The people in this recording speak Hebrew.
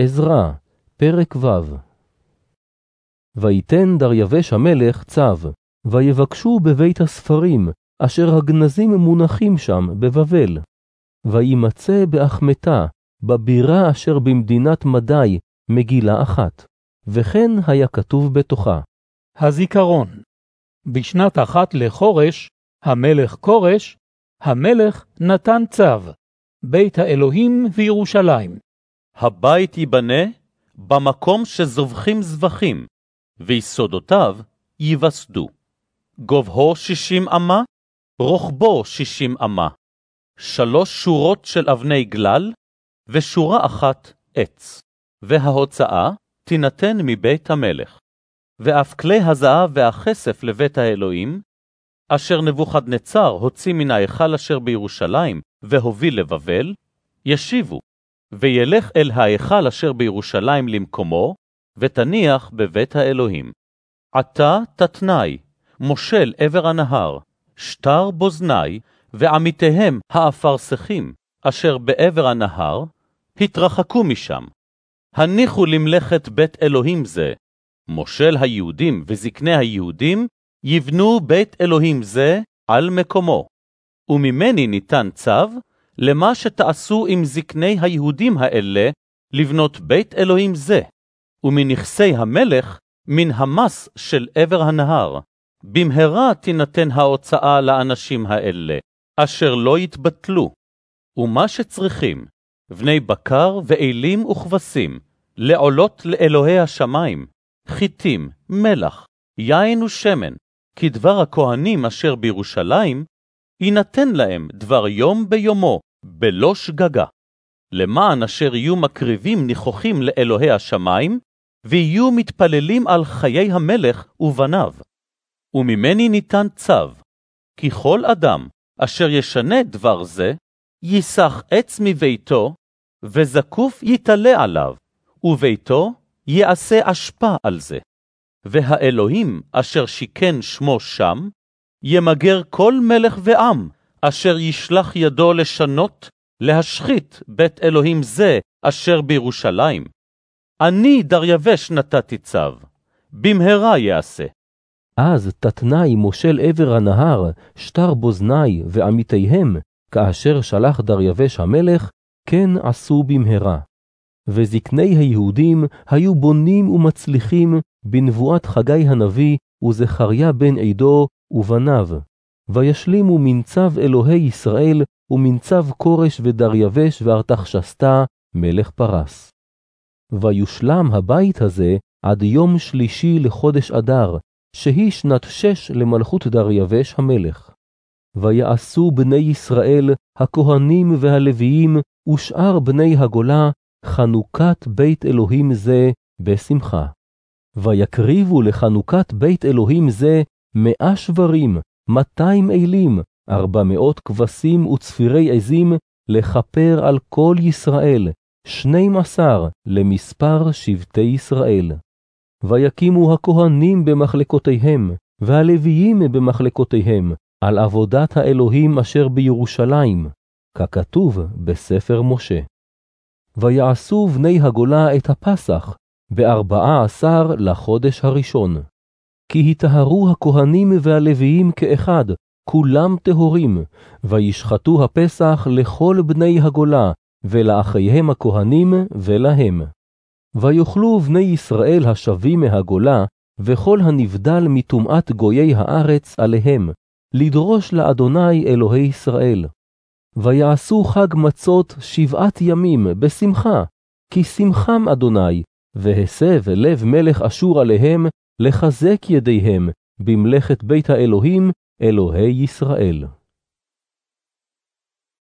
עזרא, פרק ו' ויתן דריווש המלך צו, ויבקשו בבית הספרים, אשר הגנזים מונחים שם בבבל. וימצא באחמתה, בבירה אשר במדינת מדי, מגילה אחת, וכן היה כתוב בתוכה. הזיכרון בשנת אחת לחורש, המלך כורש, המלך נתן צו, בית האלוהים וירושלים. הבית ייבנה במקום שזובחים זבחים, ויסודותיו ייווסדו. גובהו שישים אמה, רוחבו שישים אמה. שלוש שורות של אבני גלל, ושורה אחת עץ. וההוצאה תינתן מבית המלך. ואף כלי הזהב והכסף לבית האלוהים, אשר נבוכדנצר הוציא מן ההיכל אשר בירושלים והוביל לבבל, ישיבו, וילך אל ההיכל אשר בירושלים למקומו, ותניח בבית האלוהים. עתה תתנאי, מושל עבר הנהר, שטר בוזני, ועמיתיהם האפרסכים, אשר בעבר הנהר, התרחקו משם. הניחו למלאכת בית אלוהים זה, מושל היהודים וזקני היהודים, יבנו בית אלוהים זה על מקומו. וממני ניתן צו, למה שתעשו עם זקני היהודים האלה, לבנות בית אלוהים זה, ומנכסי המלך, מן המס של עבר הנהר. במהרה תינתן ההוצאה לאנשים האלה, אשר לא יתבטלו. ומה שצריכים, בני בקר ואלים וכבשים, לעולות לאלוהי השמיים, חיטים, מלח, יין ושמן, כדבר הכהנים אשר בירושלים, יינתן להם דבר יום ביומו, בלא שגגה. למען אשר יהיו מקריבים ניחוחים לאלוהי השמיים, ויהיו מתפללים על חיי המלך ובניו. וממני ניתן צו, כי כל אדם אשר ישנה דבר זה, ייסח עץ מביתו, וזקוף יתעלה עליו, וביתו יעשה אשפה על זה. והאלוהים אשר שיכן שמו שם, ימגר כל מלך ועם, אשר ישלח ידו לשנות, להשחית בית אלוהים זה אשר בירושלים. אני דריווש נתתי צו, במהרה יעשה. אז תתנאי מושל עבר הנהר, שטר בוזני ועמיתיהם, כאשר שלח דריווש המלך, כן עשו במהרה. וזקני היהודים היו בונים ומצליחים בנבואת חגי הנביא וזכריה בן עדו ובניו, וישלימו מנצב אלוהי ישראל ומנצב כורש ודריווש וארתחשסתא מלך פרס. ויושלם הבית הזה עד יום שלישי לחודש אדר, שהיא שנת שש למלכות דריווש המלך. ויעשו בני ישראל, הכהנים והלוויים, ושאר בני הגולה, חנוכת בית אלוהים זה בשמחה. ויקריבו לחנוכת בית אלוהים זה מאה שברים, מאתיים אלים, ארבע מאות כבשים וצפירי עזים, לכפר על כל ישראל, שנים עשר למספר שבטי ישראל. ויקימו הכהנים במחלקותיהם, והלוויים במחלקותיהם, על עבודת האלוהים אשר בירושלים, ככתוב בספר משה. ויעשו בני הגולה את הפסח בארבעה עשר לחודש הראשון. כי היטהרו הכהנים והלוויים כאחד, כולם טהורים, וישחטו הפסח לכל בני הגולה, ולאחיהם הכהנים ולהם. ויאכלו בני ישראל השבים מהגולה, וכל הנבדל מטומאת גויי הארץ עליהם, לדרוש לאדוני אלוהי ישראל. ויעשו חג מצות שבעת ימים בשמחה, כי שמחם אדוני, והסב לב מלך אשור עליהם, לחזק ידיהם במלאכת בית האלוהים, אלוהי ישראל.